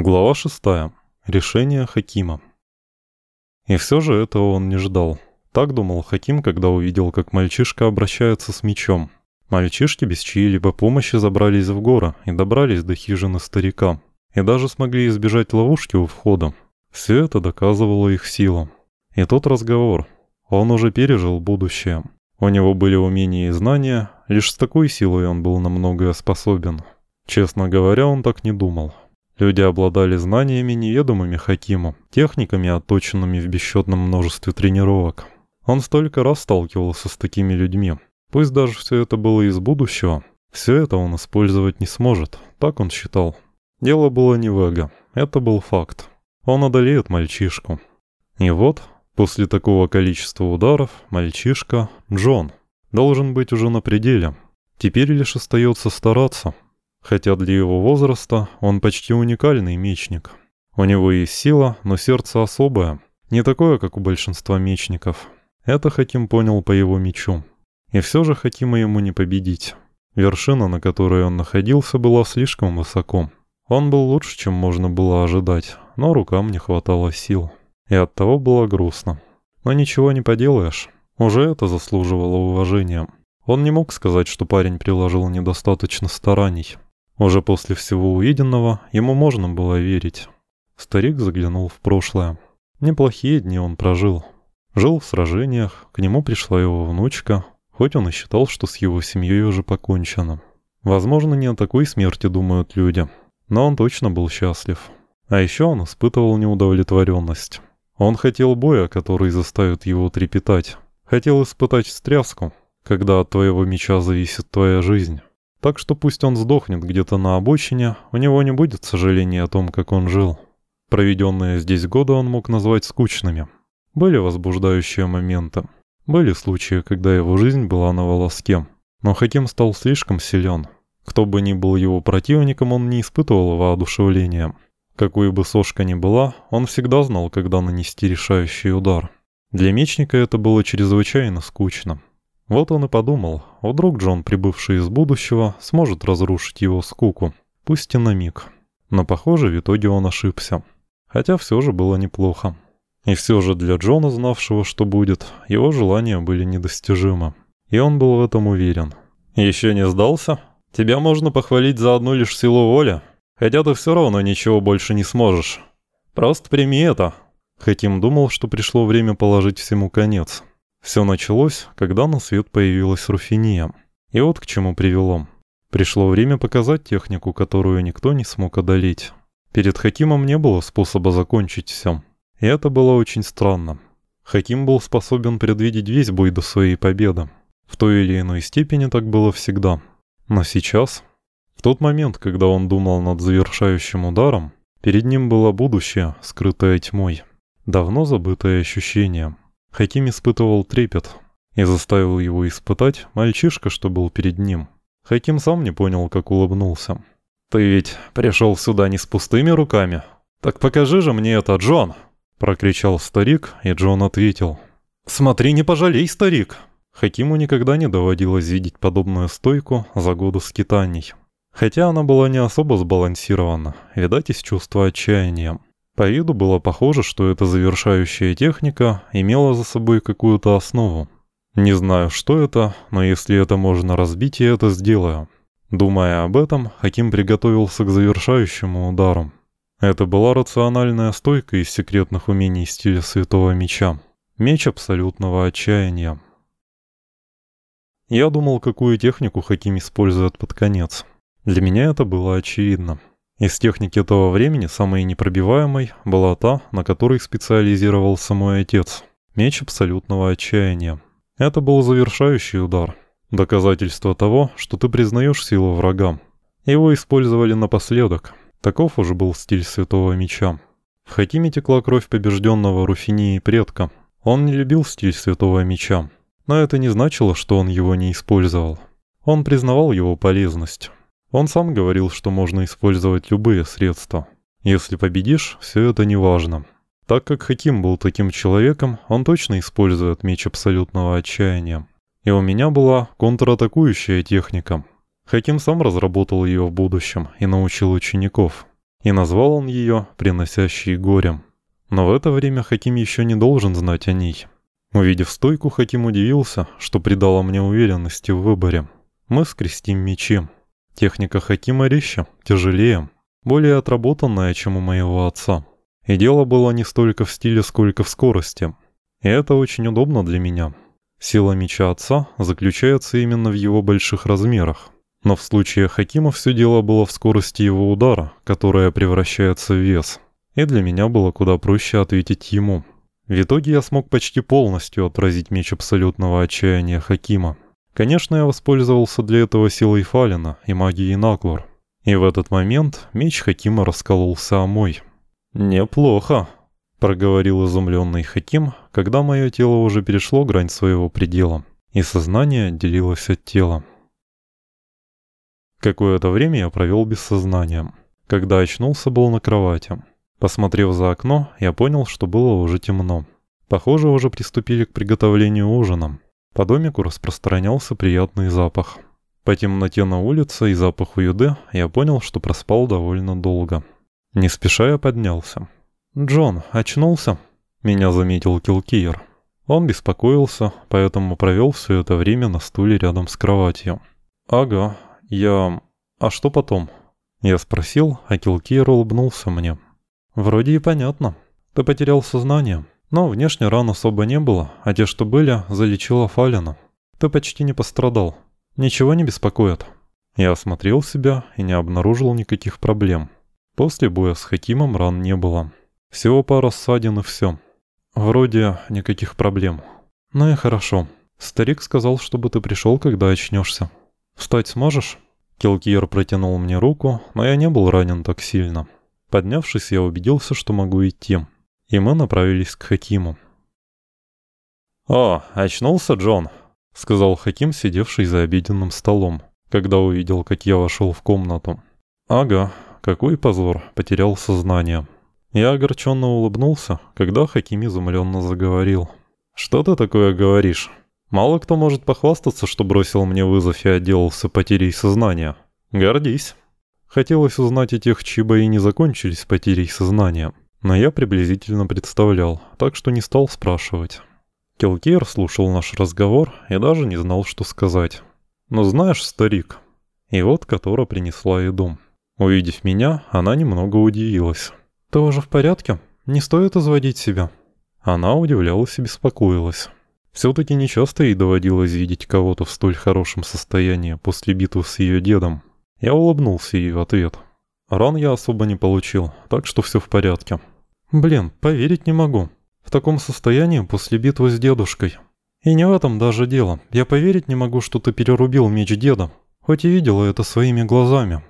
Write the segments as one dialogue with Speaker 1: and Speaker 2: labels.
Speaker 1: Глава шестая. Решение Хакима. И все же этого он не ждал. Так думал Хаким, когда увидел, как мальчишка обращается с мечом. Мальчишки без чьей-либо помощи забрались в горы и добрались до хижины старика. И даже смогли избежать ловушки у входа. Все это доказывало их силу. И тот разговор. Он уже пережил будущее. У него были умения и знания, лишь с такой силой он был на многое способен. Честно говоря, он так не думал. Люди обладали знаниями, неведомыми Хакиму, техниками, отточенными в бесчетном множестве тренировок. Он столько раз сталкивался с такими людьми. Пусть даже все это было из будущего, все это он использовать не сможет, так он считал. Дело было не в эго, это был факт. Он одолеет мальчишку. И вот, после такого количества ударов, мальчишка, Джон, должен быть уже на пределе. Теперь лишь остается стараться – Хотя для его возраста он почти уникальный мечник. У него есть сила, но сердце особое, не такое, как у большинства мечников. Это Хаким понял по его мечу. И все же Хакима ему не победить. Вершина, на которой он находился, была слишком высоко. Он был лучше, чем можно было ожидать, но рукам не хватало сил. И оттого было грустно. Но ничего не поделаешь. Уже это заслуживало уважения. Он не мог сказать, что парень приложил недостаточно стараний. Уже после всего увиденного ему можно было верить. Старик заглянул в прошлое. Неплохие дни он прожил. Жил в сражениях, к нему пришла его внучка, хоть он и считал, что с его семьей уже покончено. Возможно, не о такой смерти думают люди, но он точно был счастлив. А еще он испытывал неудовлетворенность. Он хотел боя, который заставит его трепетать. Хотел испытать стряску, когда от твоего меча зависит твоя жизнь. Так что пусть он сдохнет где-то на обочине, у него не будет сожаления о том, как он жил. Проведенные здесь годы он мог назвать скучными. Были возбуждающие моменты. Были случаи, когда его жизнь была на волоске. Но Хаким стал слишком силен. Кто бы ни был его противником, он не испытывал воодушевления. Какой бы сошка ни была, он всегда знал, когда нанести решающий удар. Для мечника это было чрезвычайно скучно. Вот он и подумал, вдруг Джон, прибывший из будущего, сможет разрушить его скуку, пусть и на миг. Но, похоже, в итоге он ошибся. Хотя все же было неплохо. И все же для Джона, знавшего, что будет, его желания были недостижимы. И он был в этом уверен. «Еще не сдался? Тебя можно похвалить за одну лишь силу воли, хотя ты все равно ничего больше не сможешь. Просто прими это». Хаким думал, что пришло время положить всему конец. Все началось, когда на свет появилась Руфиния. И вот к чему привело. Пришло время показать технику, которую никто не смог одолеть. Перед Хакимом не было способа закончить все. И это было очень странно. Хаким был способен предвидеть весь бой до своей победы. В той или иной степени так было всегда. Но сейчас, в тот момент, когда он думал над завершающим ударом, перед ним было будущее, скрытое тьмой. Давно забытое ощущение – Хаким испытывал трепет и заставил его испытать мальчишка, что был перед ним. Хаким сам не понял, как улыбнулся. «Ты ведь пришел сюда не с пустыми руками? Так покажи же мне это, Джон!» Прокричал старик, и Джон ответил. «Смотри, не пожалей, старик!» Хакиму никогда не доводилось видеть подобную стойку за годы скитаний. Хотя она была не особо сбалансирована, видать из чувства отчаяния. По виду было похоже, что эта завершающая техника имела за собой какую-то основу. Не знаю, что это, но если это можно разбить, я это сделаю. Думая об этом, Хаким приготовился к завершающему удару. Это была рациональная стойка из секретных умений стиля Святого Меча. Меч абсолютного отчаяния. Я думал, какую технику Хаким использует под конец. Для меня это было очевидно. Из техники того времени самой непробиваемой была та, на которой специализировался мой отец. Меч абсолютного отчаяния. Это был завершающий удар. Доказательство того, что ты признаешь силу врага. Его использовали напоследок. Таков уже был стиль Святого Меча. В Хакиме текла кровь побежденного Руфинии предка. Он не любил стиль Святого Меча. Но это не значило, что он его не использовал. Он признавал его полезность. Он сам говорил, что можно использовать любые средства. Если победишь, все это не важно. Так как Хаким был таким человеком, он точно использует меч абсолютного отчаяния. И у меня была контратакующая техника. Хаким сам разработал ее в будущем и научил учеников. И назвал он ее «приносящей горе». Но в это время Хаким еще не должен знать о ней. Увидев стойку, Хаким удивился, что придало мне уверенности в выборе. Мы скрестим мечи. Техника Хакима резче, тяжелее, более отработанная, чем у моего отца. И дело было не столько в стиле, сколько в скорости. И это очень удобно для меня. Сила меча отца заключается именно в его больших размерах. Но в случае Хакима все дело было в скорости его удара, которая превращается в вес. И для меня было куда проще ответить ему. В итоге я смог почти полностью отразить меч абсолютного отчаяния Хакима. Конечно, я воспользовался для этого силой Фалина и магией Наклор. И в этот момент меч Хакима раскололся о мой. «Неплохо», — проговорил изумленный Хаким, когда мое тело уже перешло грань своего предела, и сознание отделилось от тела. Какое-то время я провел без сознания. Когда очнулся, был на кровати. Посмотрев за окно, я понял, что было уже темно. Похоже, уже приступили к приготовлению ужина. По домику распространялся приятный запах. По темноте на улице и запаху еды я понял, что проспал довольно долго. Не спеша я поднялся. «Джон, очнулся?» Меня заметил Килкиер. Он беспокоился, поэтому провел все это время на стуле рядом с кроватью. «Ага, я... А что потом?» Я спросил, а Килкиер улыбнулся мне. «Вроде и понятно. Ты потерял сознание, но внешне ран особо не было, а те, что были, залечила Фалина. Ты почти не пострадал. Ничего не беспокоит». Я осмотрел себя и не обнаружил никаких проблем. После боя с Хакимом ран не было. Всего пара ссадин и все. Вроде никаких проблем. Ну и хорошо. Старик сказал, чтобы ты пришел, когда очнешься. Встать сможешь? Келкиер протянул мне руку, но я не был ранен так сильно. Поднявшись, я убедился, что могу идти. И мы направились к Хакиму. «О, очнулся Джон», — сказал Хаким, сидевший за обеденным столом, когда увидел, как я вошел в комнату. «Ага, какой позор, потерял сознание». Я огорченно улыбнулся, когда Хаким изумленно заговорил. «Что ты такое говоришь? Мало кто может похвастаться, что бросил мне вызов и отделался потерей сознания. Гордись». Хотелось узнать о тех, чьи бои не закончились потерей сознания, но я приблизительно представлял, так что не стал спрашивать. Келкер слушал наш разговор и даже не знал, что сказать. «Но знаешь, старик...» И вот Котора принесла еду. Увидев меня, она немного удивилась. «Ты уже в порядке? Не стоит изводить себя». Она удивлялась и беспокоилась. Все-таки нечасто ей доводилось видеть кого-то в столь хорошем состоянии после битвы с ее дедом. Я улыбнулся ей в ответ. Ран я особо не получил, так что все в порядке. Блин, поверить не могу. В таком состоянии после битвы с дедушкой. И не в этом даже дело. Я поверить не могу, что ты перерубил меч деда. Хоть и видела это своими глазами.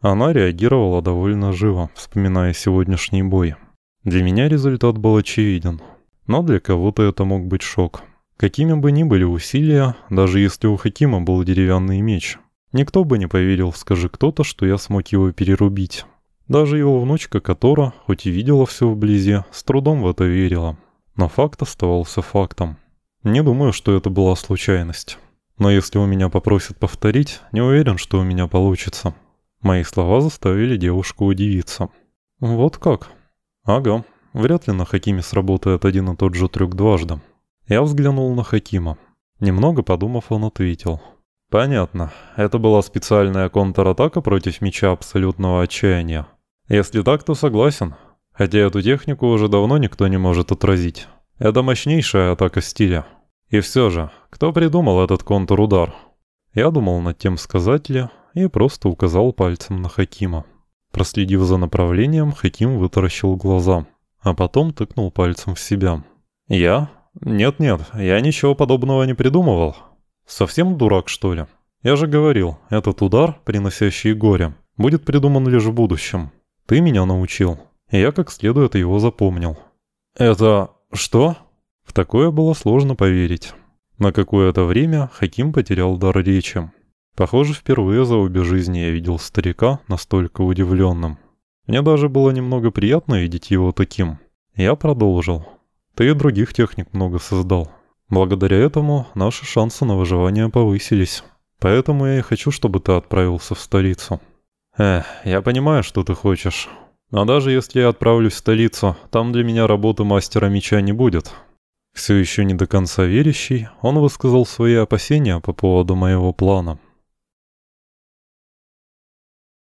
Speaker 1: Она реагировала довольно живо, вспоминая сегодняшний бой. Для меня результат был очевиден. Но для кого-то это мог быть шок. Какими бы ни были усилия, даже если у Хакима был деревянный меч, никто бы не поверил, скажи кто-то, что я смог его перерубить. Даже его внучка Котора, хоть и видела все вблизи, с трудом в это верила. Но факт оставался фактом. Не думаю, что это была случайность. Но если у меня попросят повторить, не уверен, что у меня получится. Мои слова заставили девушку удивиться. «Вот как?» «Ага, вряд ли на Хакиме сработает один и тот же трюк дважды». Я взглянул на Хакима. Немного подумав, он ответил. «Понятно. Это была специальная контратака против меча абсолютного отчаяния. Если так, то согласен. Хотя эту технику уже давно никто не может отразить. Это мощнейшая атака стиля. И все же, кто придумал этот контур-удар?» Я думал над тем, сказать ли, и просто указал пальцем на Хакима. Проследив за направлением, Хаким вытаращил глаза, а потом тыкнул пальцем в себя. «Я? Нет-нет, я ничего подобного не придумывал. Совсем дурак, что ли? Я же говорил, этот удар, приносящий горе, будет придуман лишь в будущем. Ты меня научил, и я как следует его запомнил». «Это... что?» В такое было сложно поверить. На какое-то время Хаким потерял дар речи. Похоже, впервые за обе жизни я видел старика настолько удивленным. Мне даже было немного приятно видеть его таким. Я продолжил. Ты и других техник много создал. Благодаря этому наши шансы на выживание повысились. Поэтому я и хочу, чтобы ты отправился в столицу. Эх, я понимаю, что ты хочешь. Но даже если я отправлюсь в столицу, там для меня работы мастера меча не будет. Все еще не до конца верящий, он высказал свои опасения по поводу моего плана.